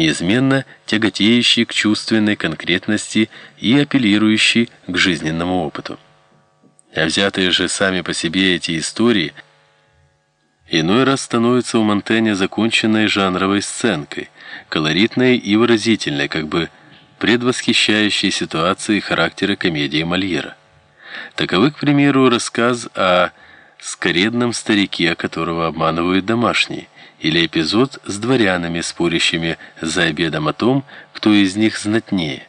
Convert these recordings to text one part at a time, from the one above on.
неизменно тяготеющий к чувственной конкретности и апеллирующий к жизненному опыту. А взятые же сами по себе эти истории иной раз становятся у Монтэня законченной жанровой сценкой, колоритной и выразительной, как бы предвосхищающей ситуации характера комедии Мольера. Таковы, к примеру, рассказ о скоредном старике, которого обманывают домашние, или эпизод с дворянами, спорящими за обедом о том, кто из них знатнее.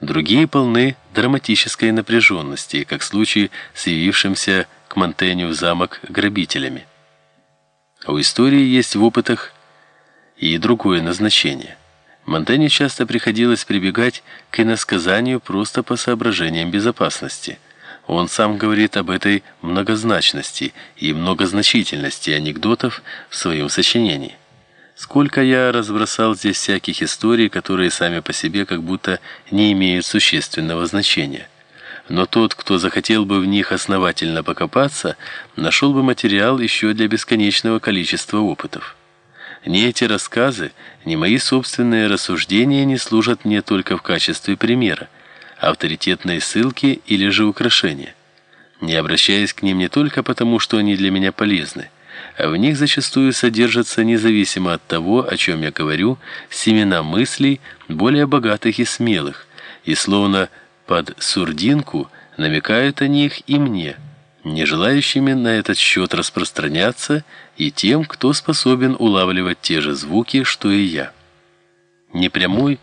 Другие полны драматической напряженности, как случай с явившимся к Монтеню в замок грабителями. У истории есть в опытах и другое назначение. Монтеню часто приходилось прибегать к иносказанию просто по соображениям безопасности – он сам говорит об этой многозначности и многозначительности анекдотов в своем сочинении. Сколько я разбросал здесь всяких историй, которые сами по себе как будто не имеют существенного значения. Но тот, кто захотел бы в них основательно покопаться, нашел бы материал еще для бесконечного количества опытов. Ни эти рассказы, ни мои собственные рассуждения не служат мне только в качестве примера, авторитетные ссылки или же украшения. Не обращаясь к ним не только потому, что они для меня полезны, а в них зачастую содержатся, независимо от того, о чем я говорю, семена мыслей более богатых и смелых, и словно под сурдинку намекают о них и мне, не желающими на этот счет распространяться, и тем, кто способен улавливать те же звуки, что и я. Непрямой,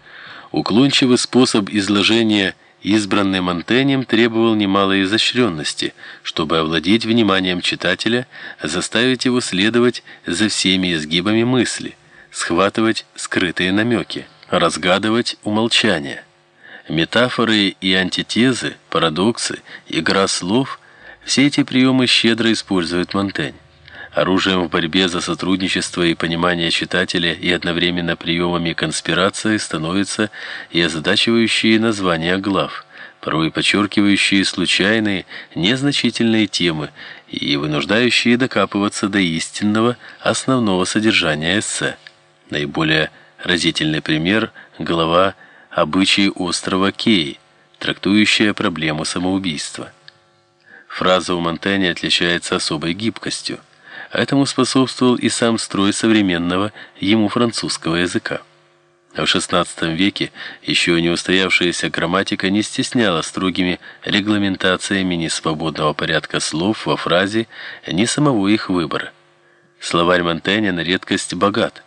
уклончивый способ изложения – избранный Монтенем требовал немалой изощренности, чтобы овладеть вниманием читателя, заставить его следовать за всеми изгибами мысли, схватывать скрытые намеки, разгадывать умолчания. Метафоры и антитезы, парадоксы, игра слов – все эти приемы щедро использует Монтень оружием в борьбе за сотрудничество и понимание читателя и одновременно приемами конспирации становятся и озадачивающие названия глав, порой подчеркивающие случайные, незначительные темы и вынуждающие докапываться до истинного основного содержания эссе. Наиболее разительный пример – глава «Обычаи острова Кей», трактующая проблему самоубийства. Фраза у Монтэня отличается особой гибкостью. Этому способствовал и сам строй современного ему французского языка. В XVI веке еще не устоявшаяся грамматика не стесняла строгими регламентациями ни свободного порядка слов во фразе, ни самого их выбора. Словарь Монтэня на редкость богат.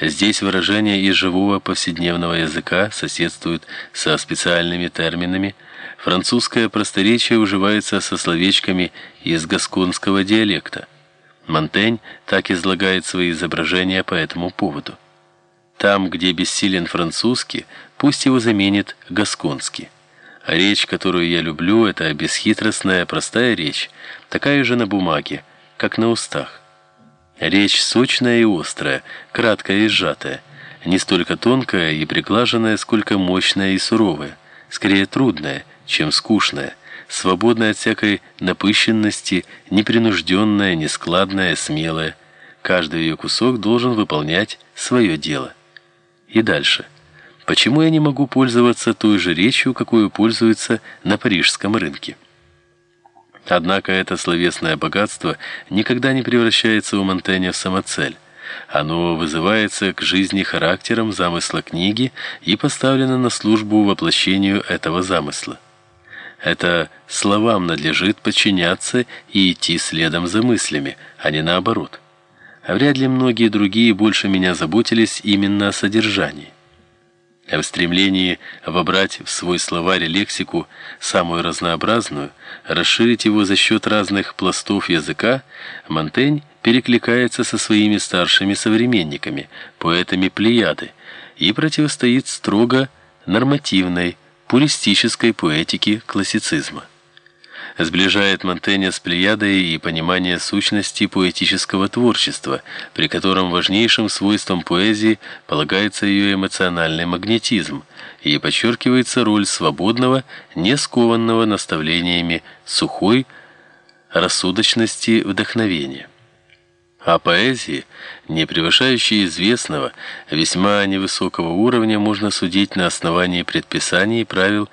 Здесь выражения из живого повседневного языка соседствуют со специальными терминами. Французское просторечие уживается со словечками из гасконского диалекта. Монтень так излагает свои изображения по этому поводу. Там, где бессилен французский, пусть его заменит гасконский. А речь, которую я люблю, это бесхитростная, простая речь, такая же на бумаге, как на устах. Речь сочная и острая, краткая и сжатая, не столько тонкая и приглаженная, сколько мощная и суровая, скорее трудная, чем скучная, свободная от всякой напыщенности, непринужденная, нескладная, смелая. Каждый ее кусок должен выполнять свое дело. И дальше. Почему я не могу пользоваться той же речью, какой пользуются на парижском рынке? Однако это словесное богатство никогда не превращается у Монтэня в самоцель. Оно вызывается к жизни характером замысла книги и поставлено на службу воплощению этого замысла. Это словам надлежит подчиняться и идти следом за мыслями, а не наоборот. Вряд ли многие другие больше меня заботились именно о содержании. А в стремлении вобрать в свой словарь лексику самую разнообразную, расширить его за счет разных пластов языка, Монтень перекликается со своими старшими современниками, поэтами Плеяды, и противостоит строго нормативной, пуристической поэтики классицизма. Сближает Монтэня с Плеядой и понимание сущности поэтического творчества, при котором важнейшим свойством поэзии полагается ее эмоциональный магнетизм, и подчеркивается роль свободного, не скованного наставлениями сухой рассудочности вдохновения. О поэзии, не превышающей известного, весьма невысокого уровня, можно судить на основании предписаний и правил